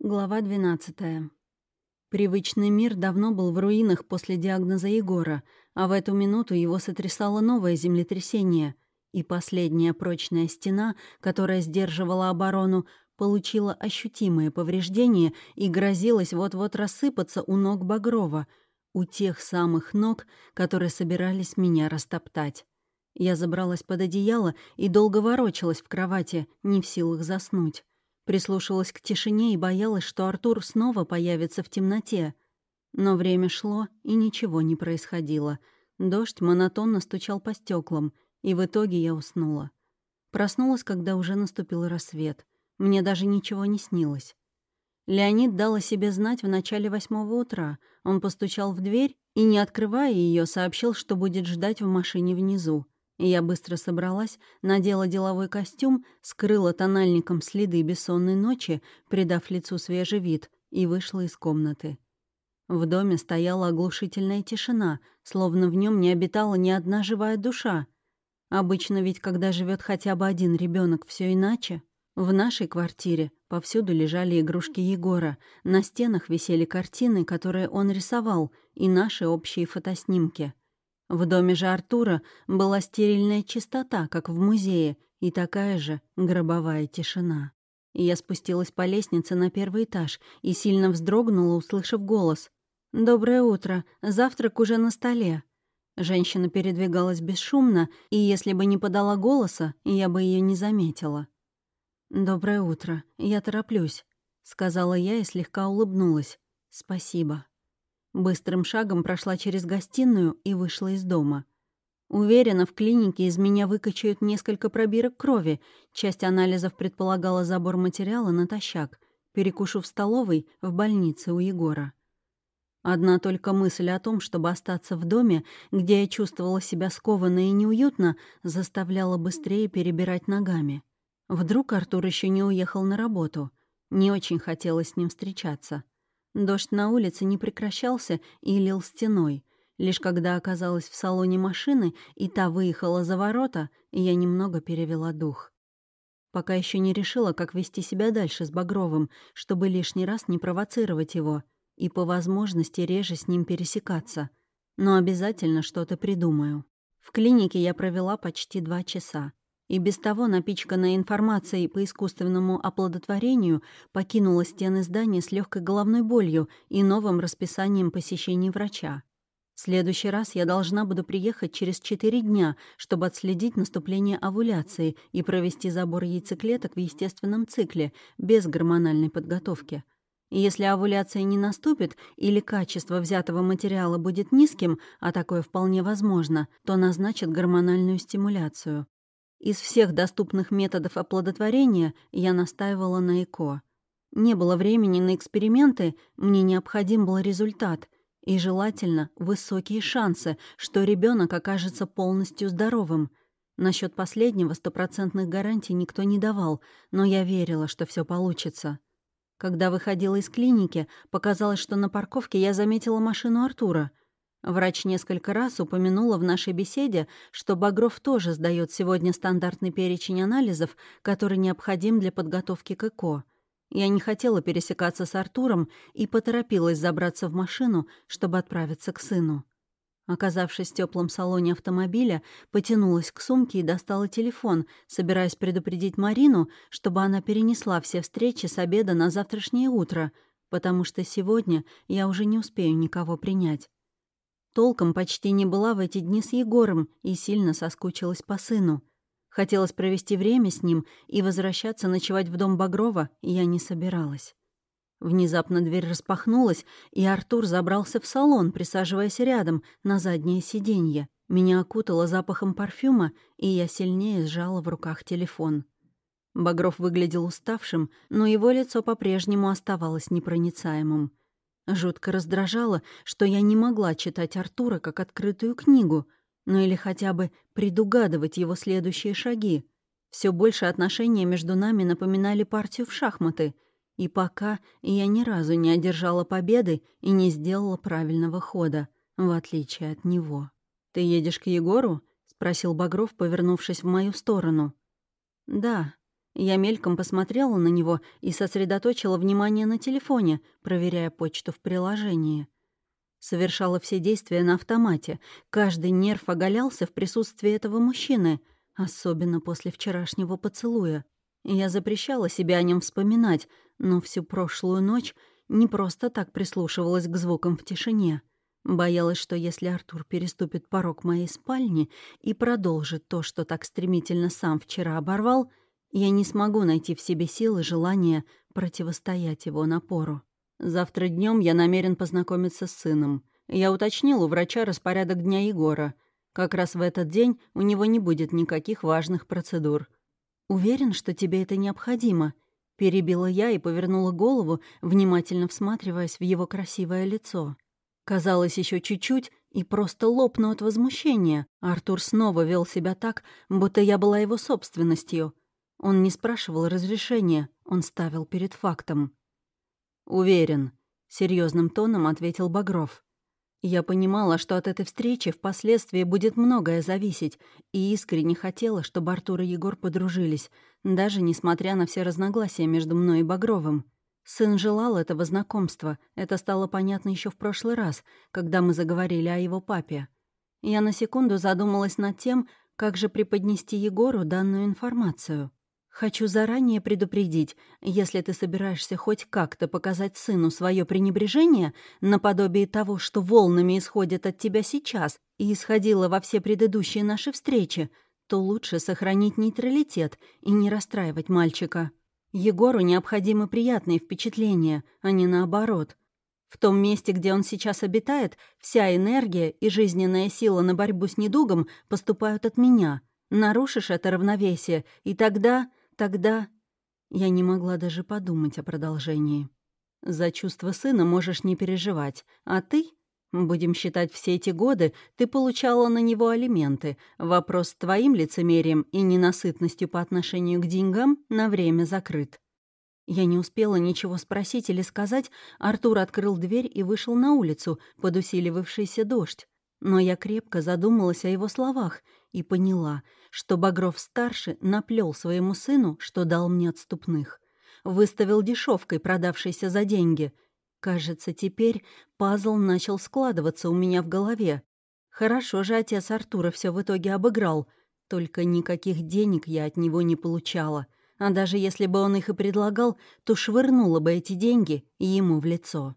Глава 12. Привычный мир давно был в руинах после диагноза Егора, а в эту минуту его сотрясало новое землетрясение, и последняя прочная стена, которая сдерживала оборону, получила ощутимые повреждения и грозилась вот-вот рассыпаться у ног Багрова, у тех самых ног, которые собирались меня растоптать. Я забралась под одеяло и долго ворочалась в кровати, не в силах заснуть. Прислушивалась к тишине и боялась, что Артур снова появится в темноте. Но время шло, и ничего не происходило. Дождь монотонно стучал по стеклам, и в итоге я уснула. Проснулась, когда уже наступил рассвет. Мне даже ничего не снилось. Леонид дал о себе знать в начале восьмого утра. Он постучал в дверь и, не открывая ее, сообщил, что будет ждать в машине внизу. Я быстро собралась, надела деловой костюм, скрыла тональником следы бессонной ночи, придав лицу свежий вид, и вышла из комнаты. В доме стояла оглушительная тишина, словно в нем не обитала ни одна живая душа. Обычно ведь, когда живет хотя бы один ребенок, все иначе. В нашей квартире повсюду лежали игрушки Егора, на стенах висели картины, которые он рисовал, и наши общие фотоснимки — в доме же Артура была стерильная чистота, как в музее, и такая же гробовая тишина. Я спустилась по лестнице на первый этаж и сильно вздрогнула, услышав голос. «Доброе утро. Завтрак уже на столе». Женщина передвигалась бесшумно, и если бы не подала голоса, я бы ее не заметила. «Доброе утро. Я тороплюсь», — сказала я и слегка улыбнулась. «Спасибо». Быстрым шагом прошла через гостиную и вышла из дома. Уверена, в клинике из меня выкачают несколько пробирок крови. Часть анализов предполагала забор материала натощак. Перекушу в столовой, в больнице у Егора. Одна только мысль о том, чтобы остаться в доме, где я чувствовала себя скованно и неуютно, заставляла быстрее перебирать ногами. Вдруг Артур еще не уехал на работу. Не очень хотелось с ним встречаться. Дождь на улице не прекращался и лил стеной. Лишь когда оказалась в салоне машины, и та выехала за ворота, я немного перевела дух. Пока еще не решила, как вести себя дальше с Багровым, чтобы лишний раз не провоцировать его и по возможности реже с ним пересекаться. Но обязательно что-то придумаю. В клинике я провела почти два часа и без того напичканная информацией по искусственному оплодотворению покинула стены здания с легкой головной болью и новым расписанием посещений врача. В следующий раз я должна буду приехать через 4 дня, чтобы отследить наступление овуляции и провести забор яйцеклеток в естественном цикле, без гормональной подготовки. Если овуляция не наступит или качество взятого материала будет низким, а такое вполне возможно, то назначат гормональную стимуляцию. Из всех доступных методов оплодотворения я настаивала на ЭКО. Не было времени на эксперименты, мне необходим был результат. И желательно высокие шансы, что ребенок окажется полностью здоровым. Насчет последнего стопроцентных гарантий никто не давал, но я верила, что все получится. Когда выходила из клиники, показалось, что на парковке я заметила машину Артура — Врач несколько раз упомянула в нашей беседе, что Багров тоже сдает сегодня стандартный перечень анализов, который необходим для подготовки к ЭКО. Я не хотела пересекаться с Артуром и поторопилась забраться в машину, чтобы отправиться к сыну. Оказавшись в теплом салоне автомобиля, потянулась к сумке и достала телефон, собираясь предупредить Марину, чтобы она перенесла все встречи с обеда на завтрашнее утро, потому что сегодня я уже не успею никого принять. Толком почти не была в эти дни с Егором и сильно соскучилась по сыну. Хотелось провести время с ним и возвращаться ночевать в дом Багрова я не собиралась. Внезапно дверь распахнулась, и Артур забрался в салон, присаживаясь рядом, на заднее сиденье. Меня окутало запахом парфюма, и я сильнее сжала в руках телефон. Багров выглядел уставшим, но его лицо по-прежнему оставалось непроницаемым. Жутко раздражало, что я не могла читать Артура как открытую книгу, ну или хотя бы предугадывать его следующие шаги. Все больше отношения между нами напоминали партию в шахматы, и пока я ни разу не одержала победы и не сделала правильного хода, в отличие от него. «Ты едешь к Егору?» — спросил Багров, повернувшись в мою сторону. «Да». Я мельком посмотрела на него и сосредоточила внимание на телефоне, проверяя почту в приложении. Совершала все действия на автомате. Каждый нерв оголялся в присутствии этого мужчины, особенно после вчерашнего поцелуя. Я запрещала себе о нем вспоминать, но всю прошлую ночь не просто так прислушивалась к звукам в тишине. Боялась, что если Артур переступит порог моей спальни и продолжит то, что так стремительно сам вчера оборвал, я не смогу найти в себе силы желания противостоять его напору. Завтра днем я намерен познакомиться с сыном. Я уточнил у врача распорядок дня Егора. Как раз в этот день у него не будет никаких важных процедур. «Уверен, что тебе это необходимо?» Перебила я и повернула голову, внимательно всматриваясь в его красивое лицо. Казалось, еще чуть-чуть и просто лопну от возмущения. Артур снова вел себя так, будто я была его собственностью. Он не спрашивал разрешения, он ставил перед фактом. «Уверен», — серьезным тоном ответил Багров. Я понимала, что от этой встречи впоследствии будет многое зависеть, и искренне хотела, чтобы Артур и Егор подружились, даже несмотря на все разногласия между мной и Багровым. Сын желал этого знакомства, это стало понятно еще в прошлый раз, когда мы заговорили о его папе. Я на секунду задумалась над тем, как же преподнести Егору данную информацию. Хочу заранее предупредить, если ты собираешься хоть как-то показать сыну свое пренебрежение, наподобие того, что волнами исходит от тебя сейчас и исходило во все предыдущие наши встречи, то лучше сохранить нейтралитет и не расстраивать мальчика. Егору необходимы приятные впечатления, а не наоборот. В том месте, где он сейчас обитает, вся энергия и жизненная сила на борьбу с недугом поступают от меня. Нарушишь это равновесие, и тогда Тогда я не могла даже подумать о продолжении. За чувство сына можешь не переживать, а ты, будем считать все эти годы, ты получала на него алименты. Вопрос с твоим лицемерием и ненасытностью по отношению к деньгам на время закрыт. Я не успела ничего спросить или сказать, Артур открыл дверь и вышел на улицу под усиливавшийся дождь. Но я крепко задумалась о его словах и поняла, что Багров-старший наплел своему сыну, что дал мне отступных. Выставил дешевкой, продавшейся за деньги. Кажется, теперь пазл начал складываться у меня в голове. Хорошо же отец Артура все в итоге обыграл, только никаких денег я от него не получала. А даже если бы он их и предлагал, то швырнула бы эти деньги ему в лицо.